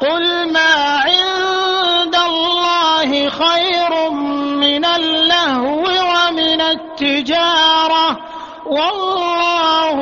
قل ما عند الله خير من اللهو ومن التجارة. والله